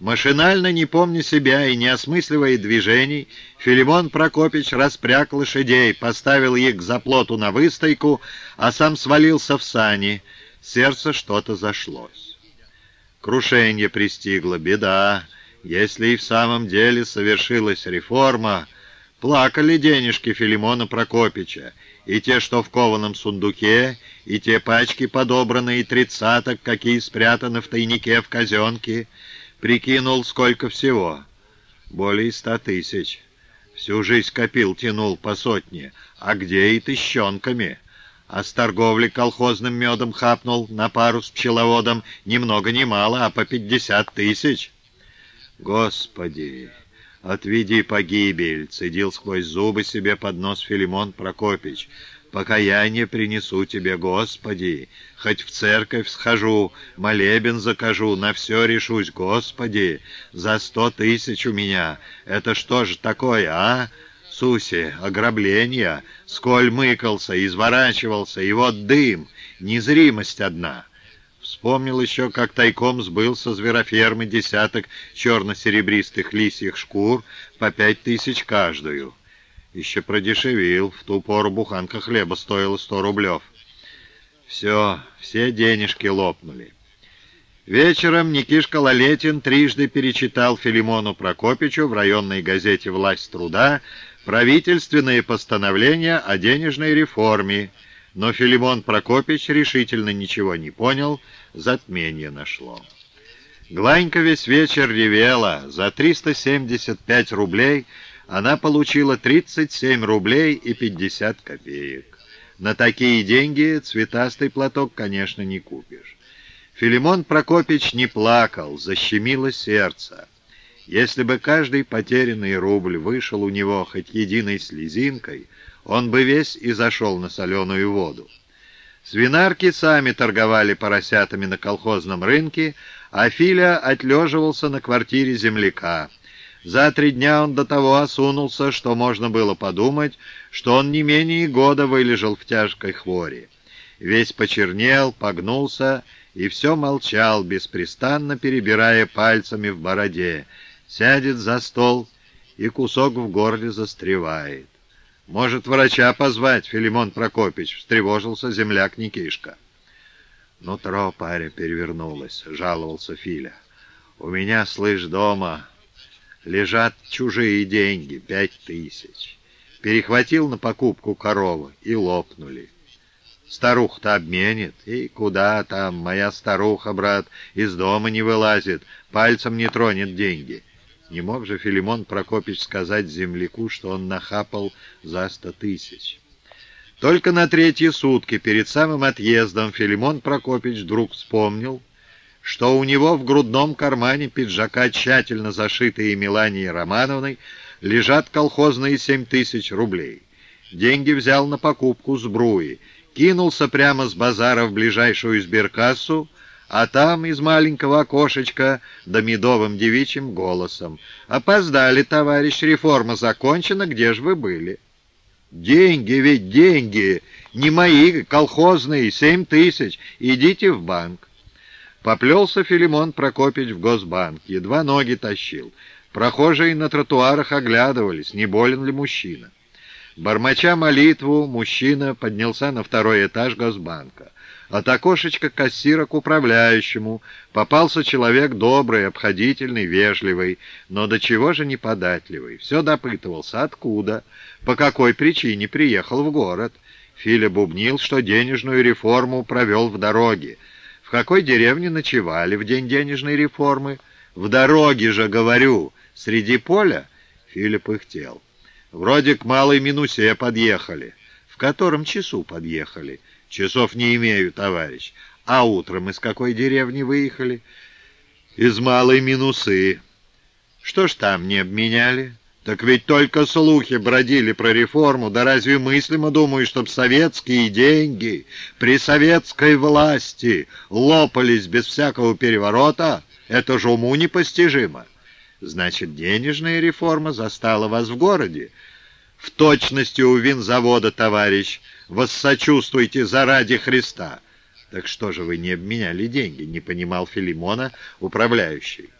Машинально, не помня себя и не осмысливая движений, Филимон Прокопич распряг лошадей, поставил их к заплоту на выстойку, а сам свалился в сани. Сердце что-то зашлось. Крушение пристигло, беда. Если и в самом деле совершилась реформа, плакали денежки Филимона Прокопича, и те, что в кованом сундуке, и те пачки подобранные тридцаток, какие спрятаны в тайнике в казенке, Прикинул, сколько всего. Более ста тысяч. Всю жизнь копил, тянул по сотне. А где и тыщенками? А с торговли колхозным медом хапнул на пару с пчеловодом ни много ни мало, а по пятьдесят тысяч. Господи! «Отведи погибель!» — цедил сквозь зубы себе под нос Филимон Прокопич покаяние принесу тебе, Господи. Хоть в церковь схожу, молебен закажу, на все решусь, Господи. За сто тысяч у меня. Это что же такое, а? Суси, ограбление, сколь мыкался, изворачивался, и вот дым, незримость одна». Вспомнил еще, как тайком сбыл со зверофермы десяток черно-серебристых лисьих шкур по пять тысяч каждую. Еще продешевил. В ту пору буханка хлеба стоила сто рублев. Все, все денежки лопнули. Вечером Никишка Лалетин трижды перечитал Филимону Прокопичу в районной газете «Власть труда» правительственные постановления о денежной реформе, но Филимон Прокопич решительно ничего не понял, затмение нашло. Гланька весь вечер ревела. За 375 рублей она получила 37 рублей и 50 копеек. На такие деньги цветастый платок, конечно, не купишь. Филимон Прокопич не плакал, защемило сердце. Если бы каждый потерянный рубль вышел у него хоть единой слезинкой, он бы весь и зашел на соленую воду. Свинарки сами торговали поросятами на колхозном рынке, а Филя отлеживался на квартире земляка — за три дня он до того осунулся, что можно было подумать, что он не менее года вылежал в тяжкой хвори. Весь почернел, погнулся и все молчал, беспрестанно перебирая пальцами в бороде. Сядет за стол и кусок в горле застревает. «Может, врача позвать, Филимон Прокопич?» — встревожился земляк Никишка. «Нутро паря перевернулось», — жаловался Филя. «У меня, слышь, дома лежат чужие деньги, пять тысяч. Перехватил на покупку коровы и лопнули. Старуха-то обменит. И куда там? Моя старуха, брат, из дома не вылазит, пальцем не тронет деньги. Не мог же Филимон Прокопич сказать земляку, что он нахапал за сто тысяч. Только на третьи сутки, перед самым отъездом, Филимон Прокопич вдруг вспомнил, что у него в грудном кармане пиджака, тщательно зашитые Меланией Романовной, лежат колхозные семь тысяч рублей. Деньги взял на покупку сбруи, кинулся прямо с базара в ближайшую сберкассу, а там из маленького окошечка да медовым девичьим голосом. «Опоздали, товарищ, реформа закончена, где же вы были?» «Деньги ведь деньги! Не мои, колхозные, семь тысяч! Идите в банк!» Поплелся Филимон Прокопич в Госбанк, едва ноги тащил. Прохожие на тротуарах оглядывались, не болен ли мужчина. Бормоча молитву, мужчина поднялся на второй этаж Госбанка. От окошечка кассира к управляющему попался человек добрый, обходительный, вежливый, но до чего же неподатливый. Все допытывался, откуда, по какой причине приехал в город. Филя бубнил, что денежную реформу провел в дороге, в какой деревне ночевали в день денежной реформы? В дороге же, говорю, среди поля? Филипп ихтел. Вроде к Малой Минусе подъехали. В котором часу подъехали? Часов не имею, товарищ. А утром из какой деревни выехали? Из Малой Минусы. Что ж там не обменяли? Так ведь только слухи бродили про реформу, да разве мыслимо, думаю, чтоб советские деньги при советской власти лопались без всякого переворота? Это же уму непостижимо. Значит, денежная реформа застала вас в городе. В точности у винзавода, товарищ, воссочувствуйте заради Христа. Так что же вы не обменяли деньги, не понимал Филимона управляющий.